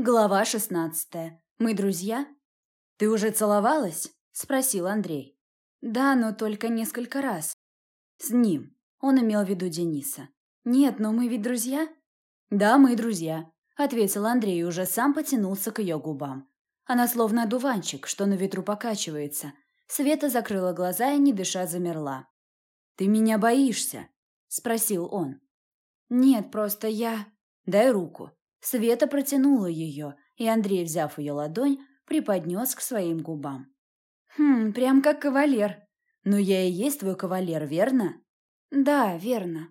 Глава шестнадцатая. Мы друзья? Ты уже целовалась? Спросил Андрей. Да, но только несколько раз. С ним. Он имел в виду Дениса. Нет, но мы ведь друзья? Да, мы друзья, ответил Андрей и уже сам потянулся к ее губам. Она словно одуванчик, что на ветру покачивается. Света закрыла глаза и, не дыша, замерла. «Ты меня боишься?» – спросил он. «Нет, просто я...» «Дай руку», Света протянула ее, и Андрей, взяв ее ладонь, приподнес к своим губам. «Хм, прям как кавалер. Но я и есть твой кавалер, верно?» «Да, верно».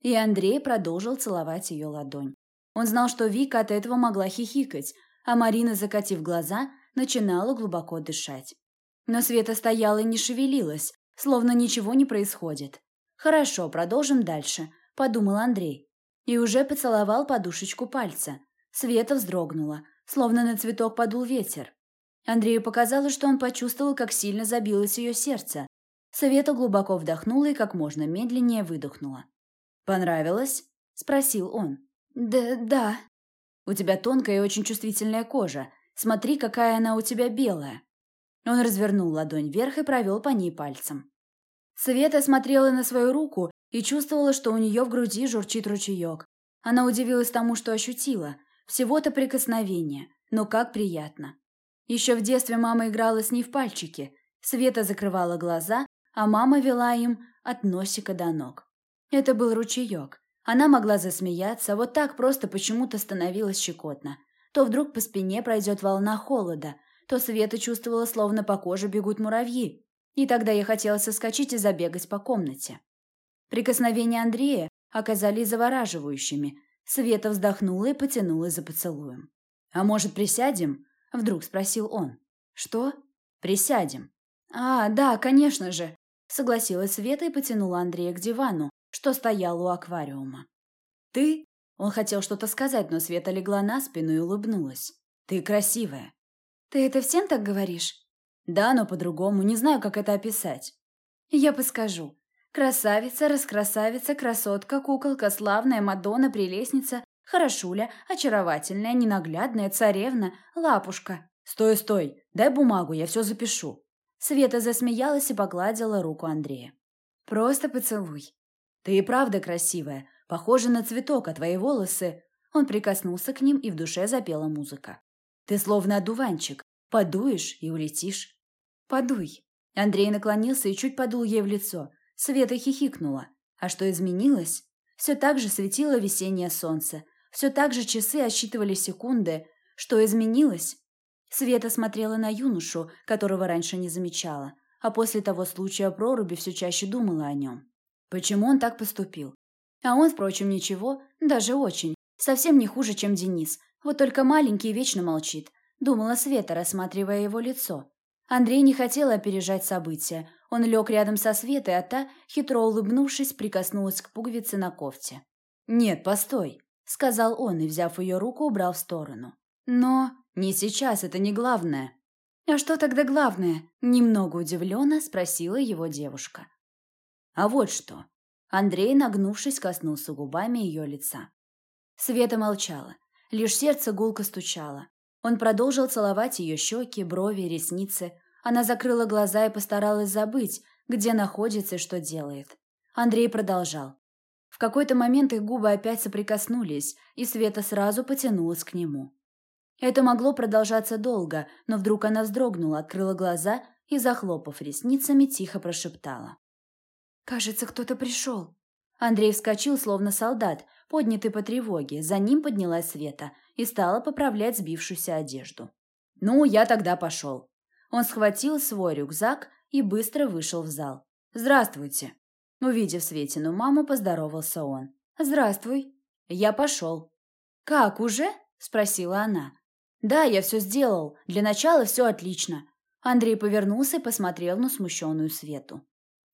И Андрей продолжил целовать ее ладонь. Он знал, что Вика от этого могла хихикать, а Марина, закатив глаза, начинала глубоко дышать. Но Света стояла и не шевелилась, словно ничего не происходит. «Хорошо, продолжим дальше», – подумал Андрей и уже поцеловал подушечку пальца. Света вздрогнула, словно на цветок подул ветер. Андрею показалось, что он почувствовал, как сильно забилось ее сердце. Света глубоко вдохнула и как можно медленнее выдохнула. «Понравилось?» – спросил он. «Да, да». «У тебя тонкая и очень чувствительная кожа. Смотри, какая она у тебя белая». Он развернул ладонь вверх и провел по ней пальцем. Света смотрела на свою руку и чувствовала, что у нее в груди журчит ручеек. Она удивилась тому, что ощутила. Всего-то прикосновение, но как приятно. Еще в детстве мама играла с ней в пальчики. Света закрывала глаза, а мама вела им от носика до ног. Это был ручеек. Она могла засмеяться, вот так просто почему-то становилось щекотно. То вдруг по спине пройдет волна холода, то Света чувствовала, словно по коже бегут муравьи. И тогда ей хотелось соскочить и забегать по комнате. Прикосновения Андрея оказались завораживающими. Света вздохнула и потянулась за поцелуем. «А может, присядем?» – вдруг спросил он. «Что?» «Присядем». «А, да, конечно же», – согласилась Света и потянула Андрея к дивану, что стоял у аквариума. «Ты?» – он хотел что-то сказать, но Света легла на спину и улыбнулась. «Ты красивая». «Ты это всем так говоришь?» «Да, но по-другому, не знаю, как это описать». «Я подскажу. Красавица, раскрасавица, красотка, куколка, славная, Мадонна, прелестница, хорошуля, очаровательная, ненаглядная, царевна, лапушка. «Стой, стой! Дай бумагу, я все запишу!» Света засмеялась и погладила руку Андрея. «Просто поцелуй». «Ты и правда красивая, похожа на цветок, а твои волосы...» Он прикоснулся к ним, и в душе запела музыка. «Ты словно одуванчик. Подуешь и улетишь». «Подуй». Андрей наклонился и чуть подул ей в лицо. Света хихикнула. А что изменилось? Все так же светило весеннее солнце. Все так же часы отсчитывали секунды. Что изменилось? Света смотрела на юношу, которого раньше не замечала, а после того случая проруби все чаще думала о нем. Почему он так поступил? А он, впрочем, ничего, даже очень. Совсем не хуже, чем Денис. Вот только маленький вечно молчит. Думала Света, рассматривая его лицо. Андрей не хотел опережать события. Он лег рядом со Светой, а та, хитро улыбнувшись, прикоснулась к пуговице на кофте. «Нет, постой», — сказал он и, взяв ее руку, убрал в сторону. «Но не сейчас, это не главное». «А что тогда главное?» — немного удивленно спросила его девушка. «А вот что». Андрей, нагнувшись, коснулся губами ее лица. Света молчала. Лишь сердце гулко стучало. Он продолжил целовать ее щеки, брови, ресницы, она закрыла глаза и постаралась забыть, где находится и что делает. Андрей продолжал. В какой-то момент их губы опять соприкоснулись, и Света сразу потянулась к нему. Это могло продолжаться долго, но вдруг она вздрогнула, открыла глаза и, захлопав ресницами, тихо прошептала. «Кажется, кто-то пришел». Андрей вскочил, словно солдат, поднятый по тревоге. За ним поднялась Света и стала поправлять сбившуюся одежду. «Ну, я тогда пошел», он схватил свой рюкзак и быстро вышел в зал. «Здравствуйте!» Увидев Светину маму, поздоровался он. «Здравствуй!» «Я пошел». «Как, уже?» – спросила она. «Да, я все сделал. Для начала все отлично». Андрей повернулся и посмотрел на смущенную Свету.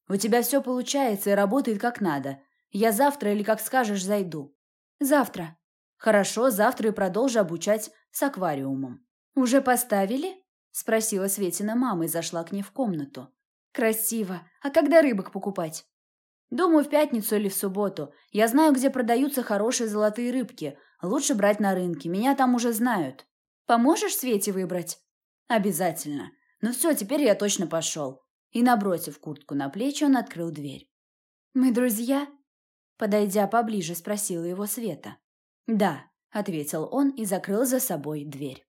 «У тебя все получается и работает как надо. Я завтра или как скажешь зайду». «Завтра». «Хорошо, завтра и продолжу обучать с аквариумом». «Уже поставили?» – спросила Светина мама и зашла к ней в комнату. «Красиво. А когда рыбок покупать?» «Думаю, в пятницу или в субботу. Я знаю, где продаются хорошие золотые рыбки. Лучше брать на рынке, меня там уже знают. Поможешь Свете выбрать? Обязательно. Ну все, теперь я точно пошел. И, набросив куртку на плечи, он открыл дверь. «Мы друзья?» Подойдя поближе, спросила его Света. «Да», — ответил он и закрыл за собой дверь.